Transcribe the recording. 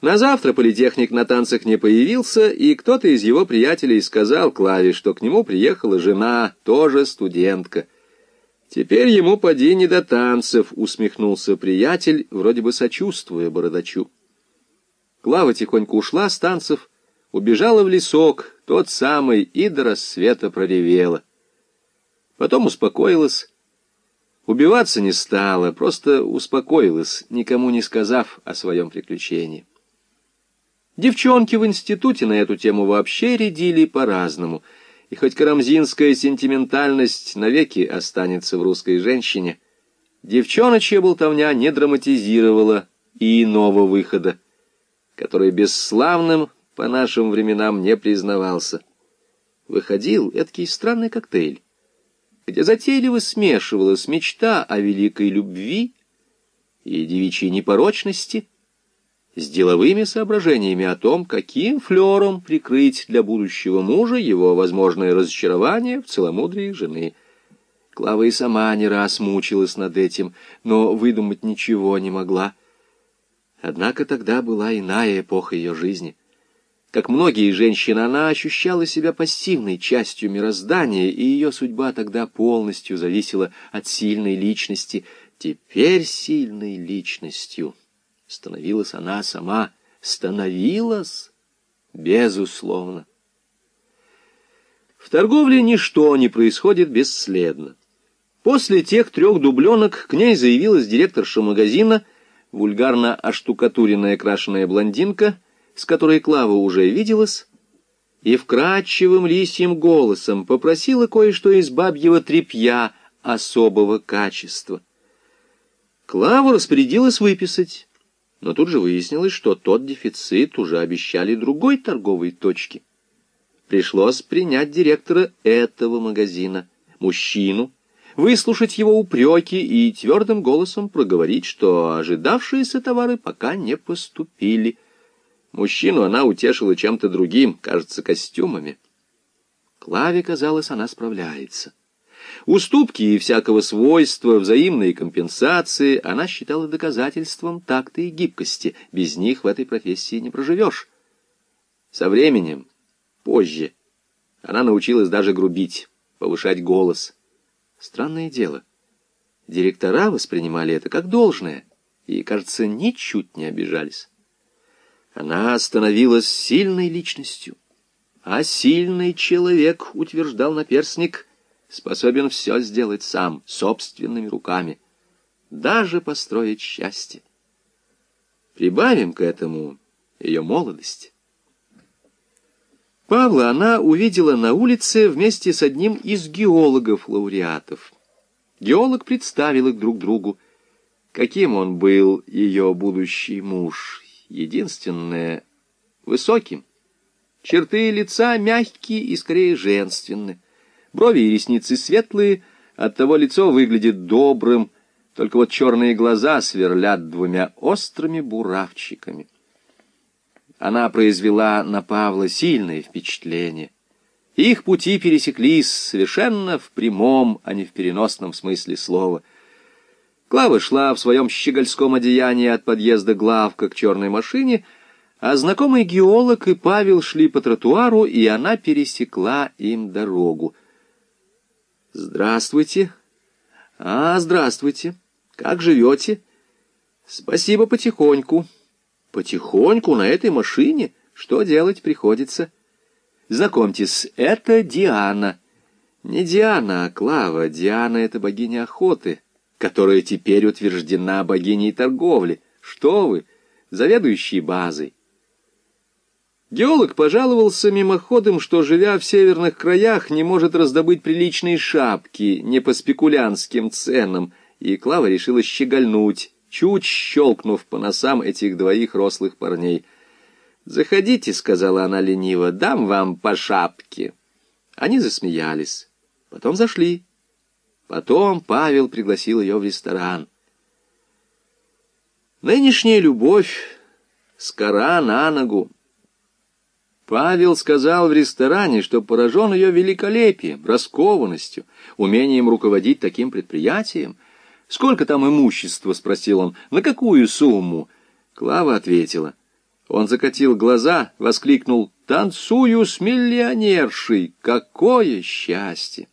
На завтра политехник на танцах не появился, и кто-то из его приятелей сказал Клаве, что к нему приехала жена, тоже студентка. «Теперь ему поди не до танцев», — усмехнулся приятель, вроде бы сочувствуя бородачу. Клава тихонько ушла с танцев, убежала в лесок, тот самый, и до рассвета проревела. Потом успокоилась. Убиваться не стала, просто успокоилась, никому не сказав о своем приключении. Девчонки в институте на эту тему вообще рядили по-разному, и хоть карамзинская сентиментальность навеки останется в русской женщине, девчоночья болтовня не драматизировала и иного выхода, который бесславным по нашим временам не признавался. Выходил эдакий странный коктейль, где затейливо смешивалась мечта о великой любви и девичьей непорочности — с деловыми соображениями о том, каким флером прикрыть для будущего мужа его возможное разочарование в целомудрии жены. Клава и сама не раз мучилась над этим, но выдумать ничего не могла. Однако тогда была иная эпоха ее жизни. Как многие женщины, она ощущала себя пассивной частью мироздания, и ее судьба тогда полностью зависела от сильной личности, теперь сильной личностью становилась она сама, становилась, безусловно. В торговле ничто не происходит бесследно. После тех трех дубленок к ней заявилась директорша магазина, вульгарно оштукатуренная крашеная блондинка, с которой Клава уже виделась, и вкрадчивым лисьим голосом попросила кое-что из бабьего тряпья особого качества. Клаву распорядилась выписать, но тут же выяснилось, что тот дефицит уже обещали другой торговой точке. Пришлось принять директора этого магазина, мужчину, выслушать его упреки и твердым голосом проговорить, что ожидавшиеся товары пока не поступили. Мужчину она утешила чем-то другим, кажется, костюмами. Клаве казалось, она справляется. Уступки и всякого свойства, взаимные компенсации она считала доказательством такта и гибкости. Без них в этой профессии не проживешь. Со временем, позже, она научилась даже грубить, повышать голос. Странное дело. Директора воспринимали это как должное и, кажется, ничуть не обижались. Она становилась сильной личностью. А сильный человек, утверждал наперсник, способен все сделать сам, собственными руками, даже построить счастье. Прибавим к этому ее молодость. Павла она увидела на улице вместе с одним из геологов-лауреатов. Геолог представил их друг другу. Каким он был, ее будущий муж? Единственное, высоким. Черты лица мягкие и скорее женственные. Брови и ресницы светлые, оттого лицо выглядит добрым, только вот черные глаза сверлят двумя острыми буравчиками. Она произвела на Павла сильное впечатление. Их пути пересеклись совершенно в прямом, а не в переносном смысле слова. Клава шла в своем щегольском одеянии от подъезда главка к черной машине, а знакомый геолог и Павел шли по тротуару, и она пересекла им дорогу. «Здравствуйте». «А, здравствуйте. Как живете?» «Спасибо потихоньку». «Потихоньку на этой машине? Что делать приходится?» «Знакомьтесь, это Диана». «Не Диана, а Клава. Диана — это богиня охоты, которая теперь утверждена богиней торговли. Что вы, заведующий базой». Геолог пожаловался мимоходом, что, живя в северных краях, не может раздобыть приличные шапки не по спекулянским ценам, и Клава решила щегольнуть, чуть щелкнув по носам этих двоих рослых парней. «Заходите», — сказала она лениво, — «дам вам по шапке». Они засмеялись. Потом зашли. Потом Павел пригласил ее в ресторан. Нынешняя любовь скора на ногу. Павел сказал в ресторане, что поражен ее великолепием, раскованностью, умением руководить таким предприятием. «Сколько там имущества?» — спросил он. «На какую сумму?» Клава ответила. Он закатил глаза, воскликнул «Танцую с миллионершей! Какое счастье!»